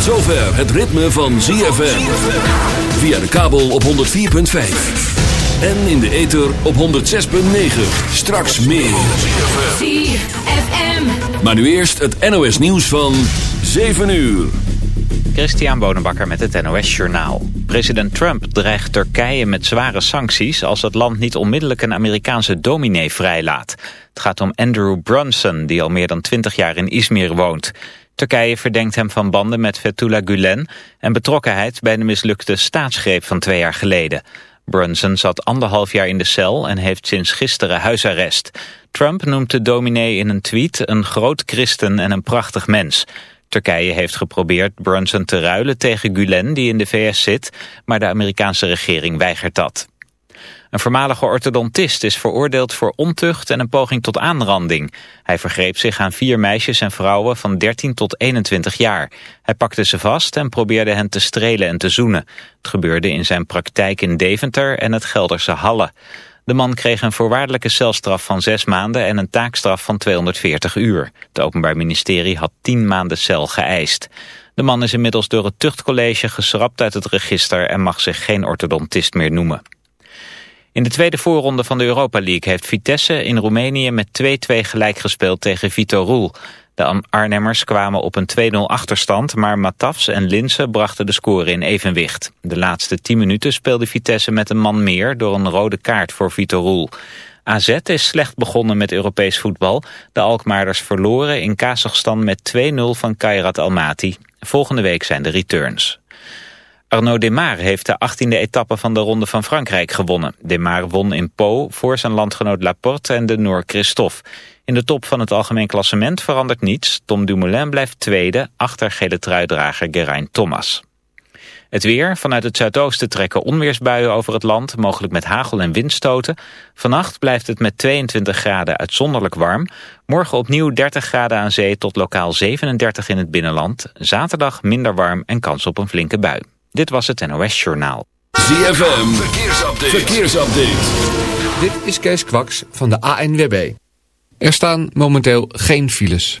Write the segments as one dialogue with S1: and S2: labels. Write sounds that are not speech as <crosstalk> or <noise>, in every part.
S1: Tot zover het ritme van ZFM. Via de kabel op 104.5. En in de ether op 106.9. Straks meer.
S2: ZFM.
S1: Maar nu eerst het NOS nieuws van 7 uur.
S3: Christian Bonenbakker met het NOS Journaal. President Trump dreigt Turkije met zware sancties... als het land niet onmiddellijk een Amerikaanse dominee vrijlaat. Het gaat om Andrew Brunson, die al meer dan 20 jaar in Izmir woont. Turkije verdenkt hem van banden met Fethullah Gulen... en betrokkenheid bij de mislukte staatsgreep van twee jaar geleden. Brunson zat anderhalf jaar in de cel en heeft sinds gisteren huisarrest. Trump noemt de dominee in een tweet een groot christen en een prachtig mens... Turkije heeft geprobeerd Brunson te ruilen tegen Gulen die in de VS zit, maar de Amerikaanse regering weigert dat. Een voormalige orthodontist is veroordeeld voor ontucht en een poging tot aanranding. Hij vergreep zich aan vier meisjes en vrouwen van 13 tot 21 jaar. Hij pakte ze vast en probeerde hen te strelen en te zoenen. Het gebeurde in zijn praktijk in Deventer en het Gelderse Halle. De man kreeg een voorwaardelijke celstraf van zes maanden en een taakstraf van 240 uur. Het Openbaar Ministerie had 10 maanden cel geëist. De man is inmiddels door het tuchtcollege geschrapt uit het register en mag zich geen orthodontist meer noemen. In de tweede voorronde van de Europa League heeft Vitesse in Roemenië met 2-2 gelijk gespeeld tegen Vito Roel. De Arnhemmers kwamen op een 2-0 achterstand, maar Matafs en Linse brachten de score in evenwicht. De laatste 10 minuten speelde Vitesse met een man meer door een rode kaart voor Vito Roel. AZ is slecht begonnen met Europees voetbal. De Alkmaarders verloren in Kazachstan met 2-0 van Kairat Almaty. Volgende week zijn de returns. Arnaud Demar heeft de 18e etappe van de Ronde van Frankrijk gewonnen. Demar won in Po voor zijn landgenoot Laporte en de Noor Christophe. In de top van het algemeen klassement verandert niets. Tom Dumoulin blijft tweede, achter gele truidrager Geraint Thomas. Het weer. Vanuit het zuidoosten trekken onweersbuien over het land, mogelijk met hagel en windstoten. Vannacht blijft het met 22 graden uitzonderlijk warm. Morgen opnieuw 30 graden aan zee tot lokaal 37 in het binnenland. Zaterdag minder warm en kans op een flinke bui. Dit was het NOS Journaal.
S1: ZFM. Verkeersupdate. Verkeersupdate.
S4: Dit is Kees Kwaks van de ANWB. Er staan momenteel geen files.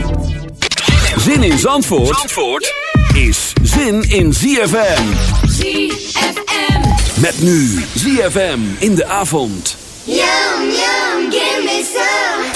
S1: Zin in Zandvoort, Zandvoort is zin in ZFM.
S5: ZFM.
S1: Met nu ZFM in de avond.
S5: Yum, yum, give me some.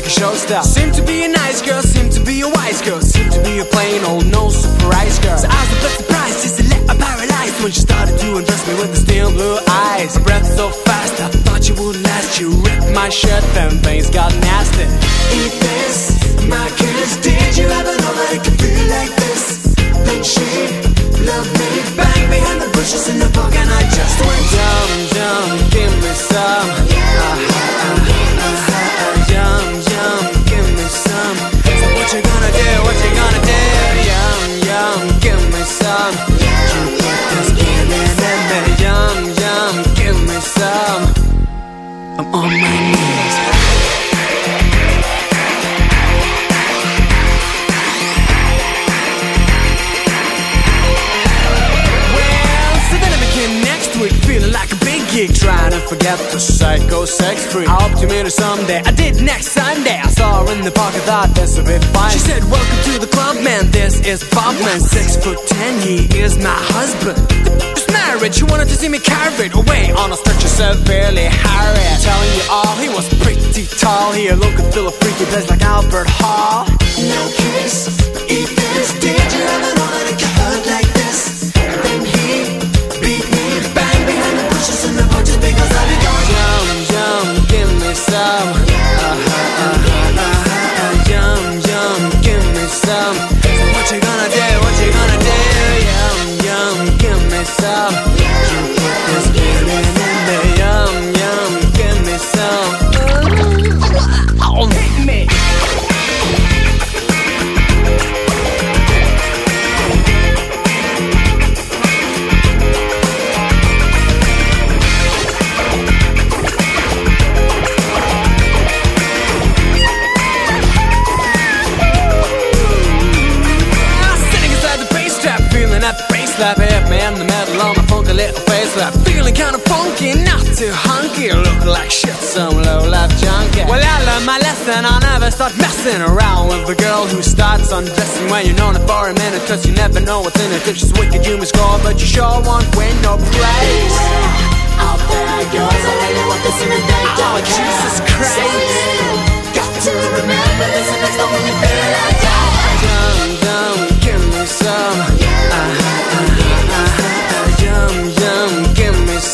S6: Like a showstopper. Seemed to be a nice girl, seemed to be a wise girl, seemed to be a plain old no surprise girl. So I was a bit surprised, just a little paralyzed when she started to undress me with the steel blue eyes. Her breath so fast, I thought she wouldn't last. You ripped my shirt, then things got nasty. Eat this, my kiss. Did you ever know that it could feel like this? Then she her someday. I did next Sunday. I saw her in the park, I thought this would be fine. She said, Welcome to the club, man. This is Bob, man. Six foot ten, he is my husband. Married, she wanted to see me carried away on a stretcher severely harried. Telling you all, he was pretty tall. He looked and feel a freaky place like Albert Hall. No kiss, eat this. Did you ever know that Nam. Feeling kinda funky, not too hunky, look like shit, some low life junkie. Well, I learned my lesson, I'll never start messing around with a girl who starts undressing when you're known for a minute, cause you never know what's in it. If she's wicked, you must score, but you sure won't win no praise. Out there goes, I really want to see me Oh, Jesus Christ. Got to remember this, and it's the only feel like Yum, yum, give me some. Uh-huh, uh-huh,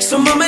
S7: So, mama.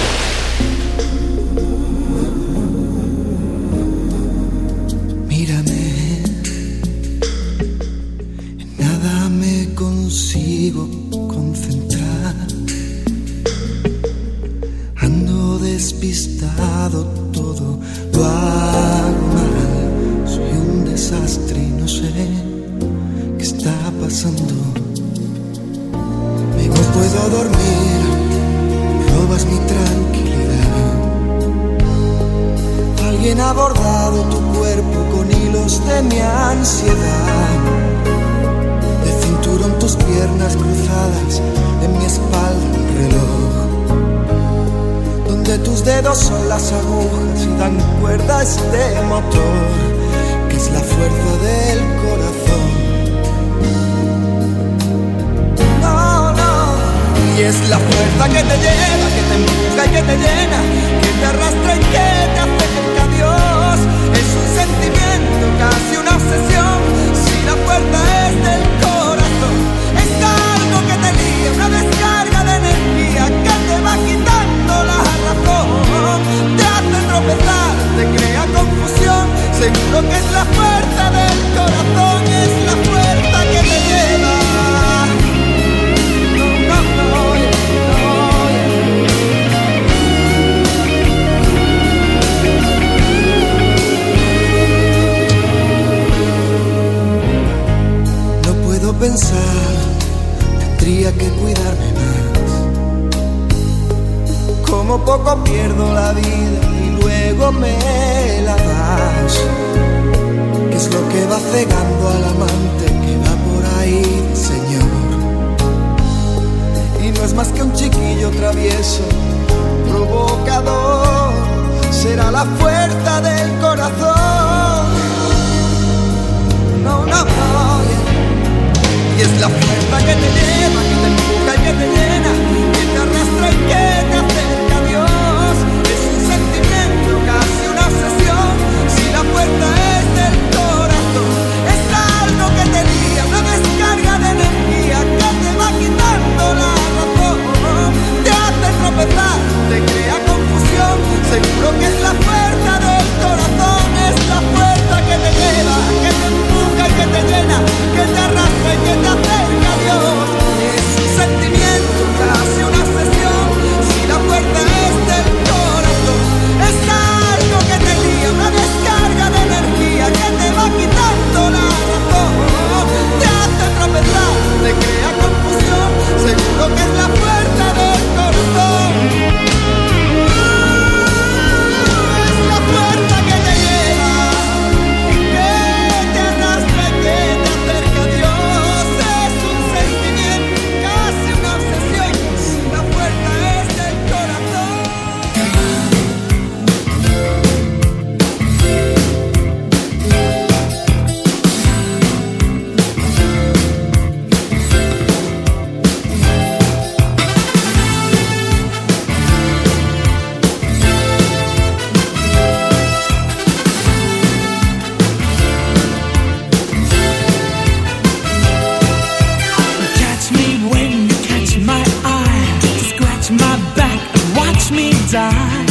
S8: Cegando al amante que va por ahí, Señor? Y no es más que un chiquillo travieso, provocador. Será la fuerza del corazón. No, no, no. Y es la fuerza que te lleva, que te empuja y que te llena, te crea confusión. Seguro que es la fuerza del corazón, es la fuerza que te lleva, que te empuja y que te llena, que te arrastra y que te my back and
S1: watch me die.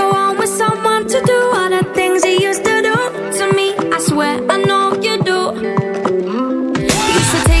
S9: So take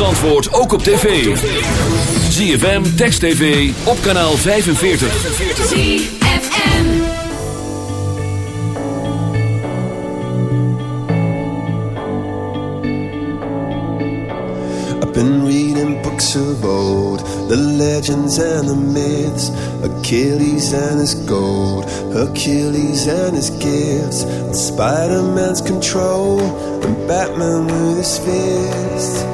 S1: Antwoord ook op tv. ZFM, Text TV, op kanaal 45.
S9: ZFM
S10: I've been reading books of old The legends and the myths Achilles and his gold Hercules and his gifts Spider-Man's control And Batman with his fist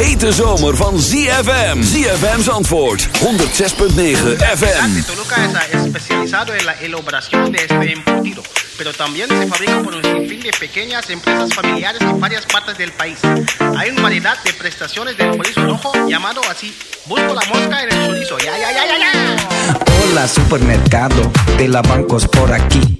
S1: Hete zomer van ZFM. ZFM's antwoord, 106.9 FM.
S11: Toluca es especializado en la elaboración de este embutido, pero también se fabrica por un sinfín de pequeñas empresas familiares en varias partes del país. Hay una variedad de prestaciones del chorizo rojo llamado así. Busco la mosca en el chorizo. Ya, ya, ya, ya, ya.
S12: Hola supermercado de la bancos por aquí.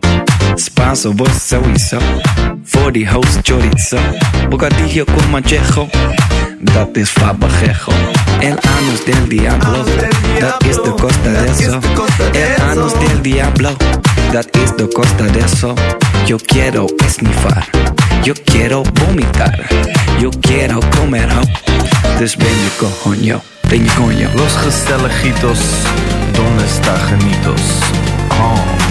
S12: Spanso, vos sowieso. Voor die host chorizo. Bocadillo con manchejo. Dat is fabajejo. El anus del diablo. Dat is de costa de eso. El anus del diablo. Dat is de costa de eso. Yo quiero esnifar. Yo quiero vomitar. Yo quiero comer ho. Dus ben je coño. Ben je coño.
S13: Los Gestelejitos, ¿dónde está Janitos? Oh.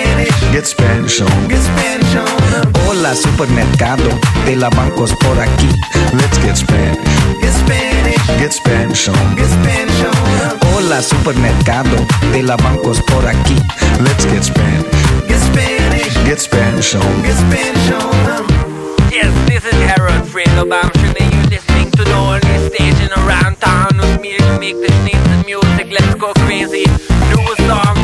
S12: Get Spanish on. Get Spanish on. Hola, supermercado. De la bancos por aquí. Let's get Spanish. Get Spanish. Get Spanish on. Get Spanish on. Hola, supermercado. De la bancos por aquí. Let's get Spanish. Get Spanish. Get Spanish on. Get Spanish on.
S14: Yes, this is Harold Friedelbaum. Should they use this thing to the only stage around town? With me to make the sneeze music. Let's go crazy. Do a song.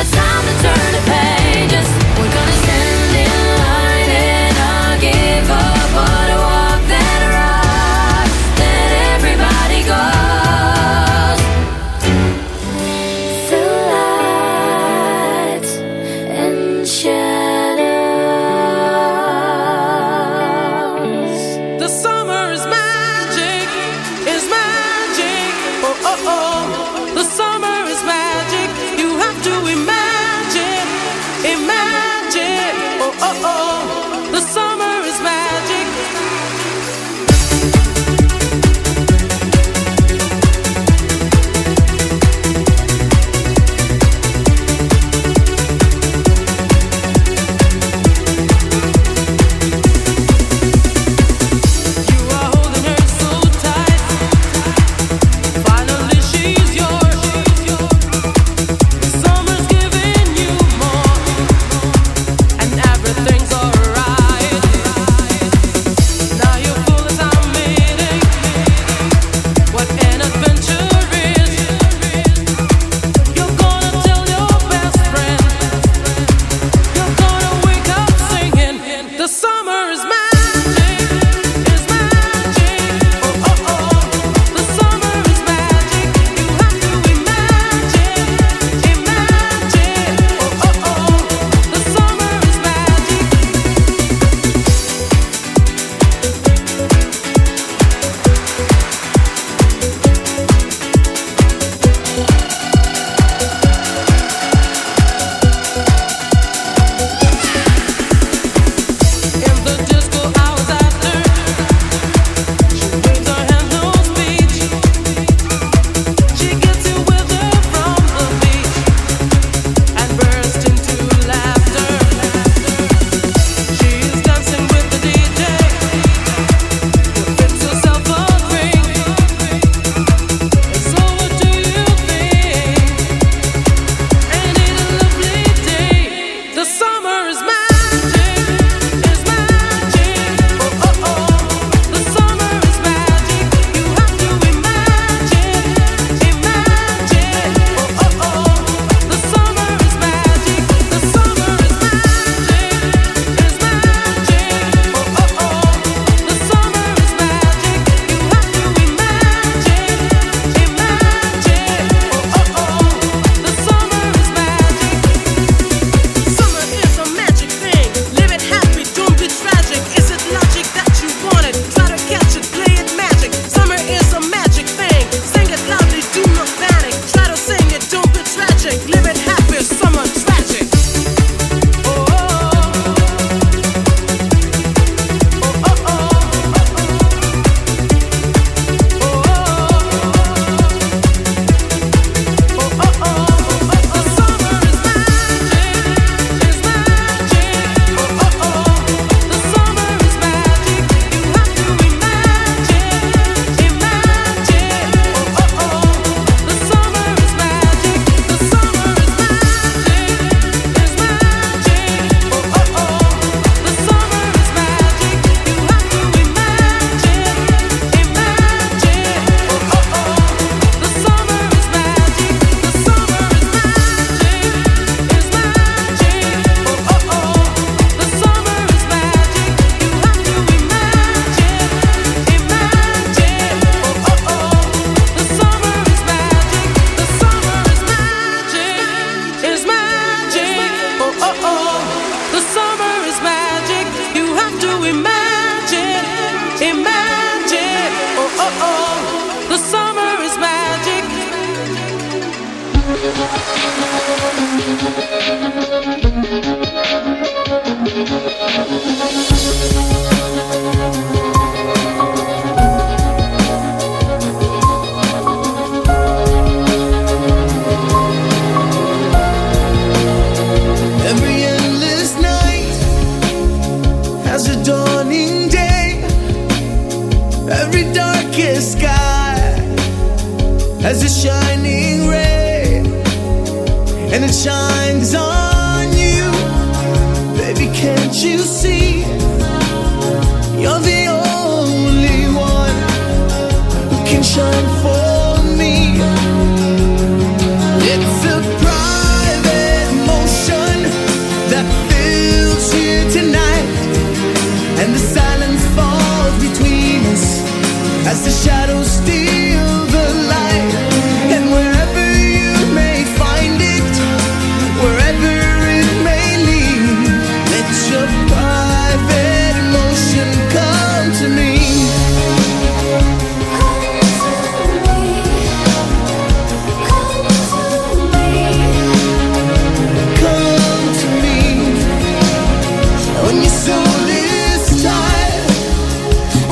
S9: it's time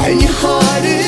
S15: her hali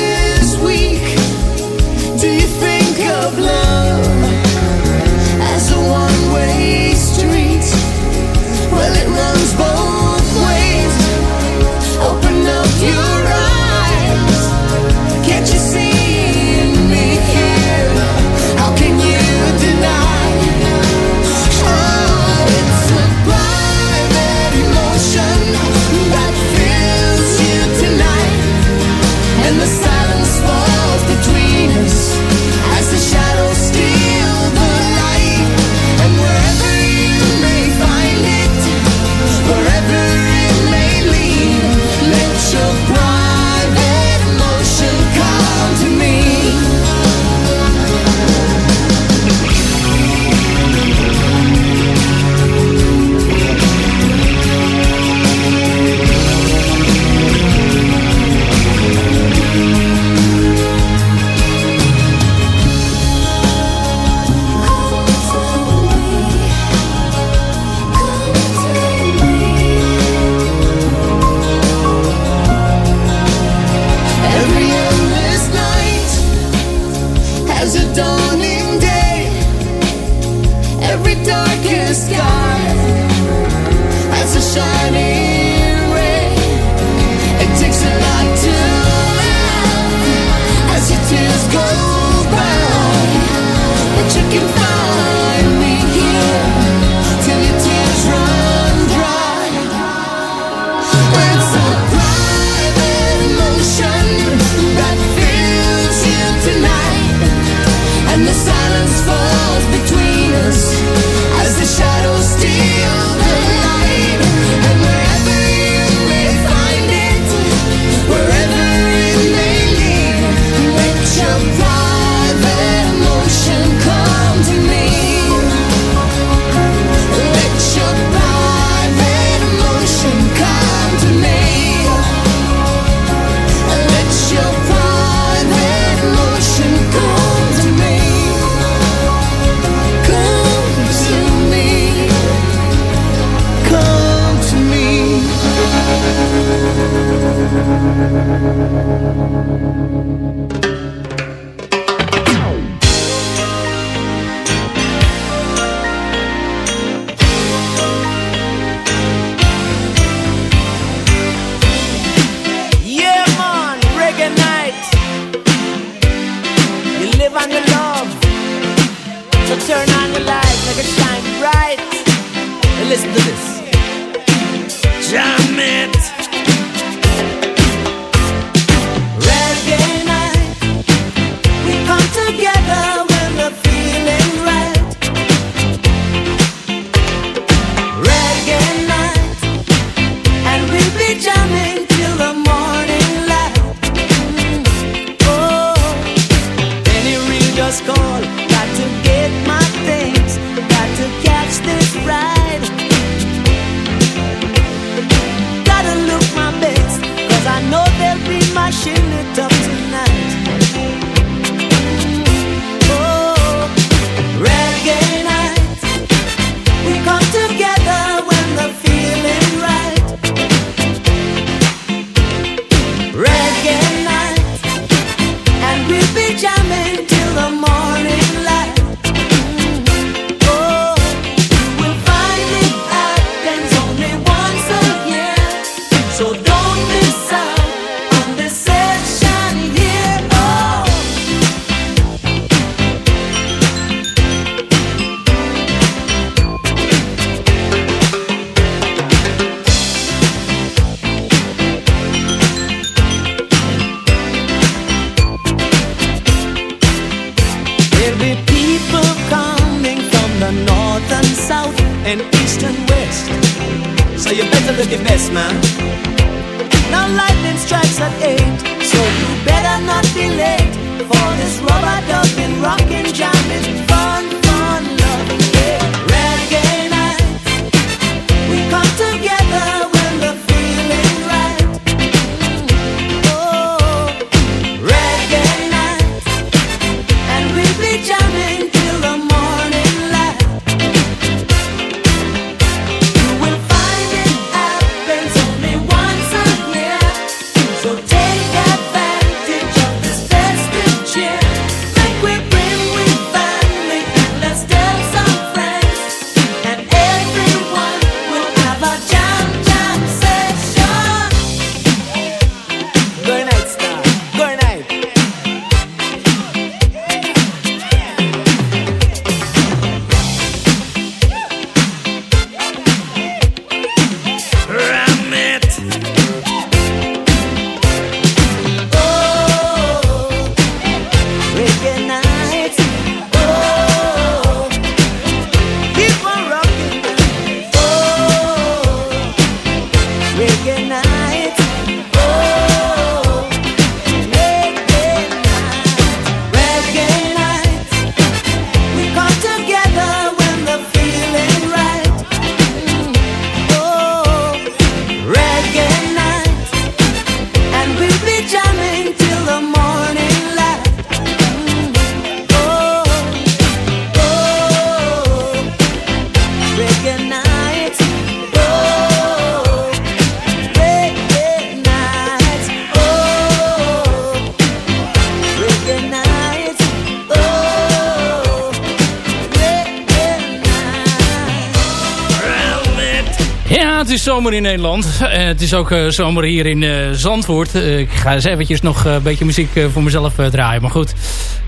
S15: zomer in Nederland. <laughs> Eh, het is ook eh, zomer hier in eh, Zandvoort. ik ga eens eventjes nog een beetje muziek voor mezelf draaien. Maar goed,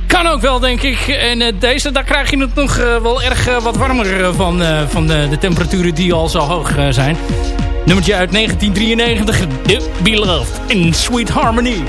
S15: kan ook wel, denk ik. En deze, daar krijg je het nog wel erg wat warmer van. van de temperaturen die al zo hoog zijn. Nummertje uit 1993. The Beloved in Sweet Harmony.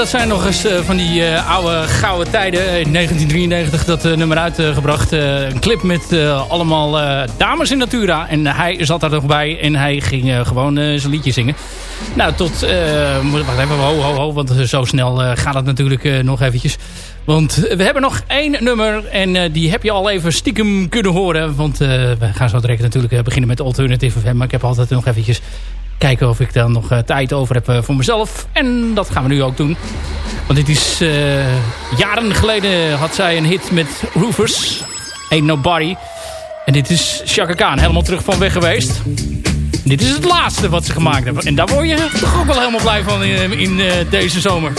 S16: Dat zijn nog eens eh, van die eh, oude gouden tijden. In 1993 dat nummer uitgebracht. een clip met allemaal dames in Natura. En hij zat daar nog bij en hij ging gewoon zijn liedje zingen. Nou, tot... wacht even, ho, ho, ho. Want zo snel gaat het natuurlijk nog eventjes. Want we hebben nog één nummer en die heb je al even stiekem kunnen horen. Want we gaan zo direct natuurlijk beginnen met Alternative FM. Maar ik heb altijd nog eventjes kijken of ik dan nog uh, tijd over heb uh, voor mezelf. En dat gaan we nu ook doen. Want dit is... Uh, jaren geleden had zij een hit met Roofers. Ain't Nobody. En dit is Chaka Khan. Helemaal terug van weg geweest. Dit is het laatste wat ze gemaakt hebben. En daar word je toch ook wel helemaal blij van in, in deze zomer.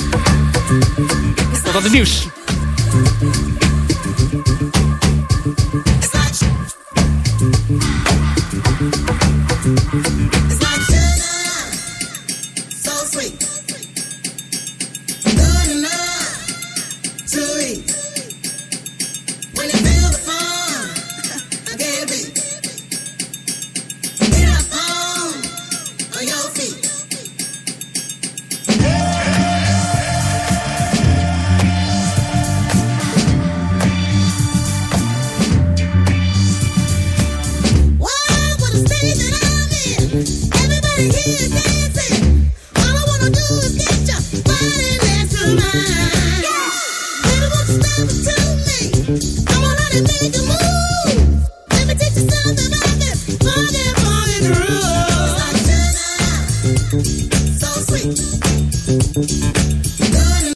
S16: Tot aan het nieuws.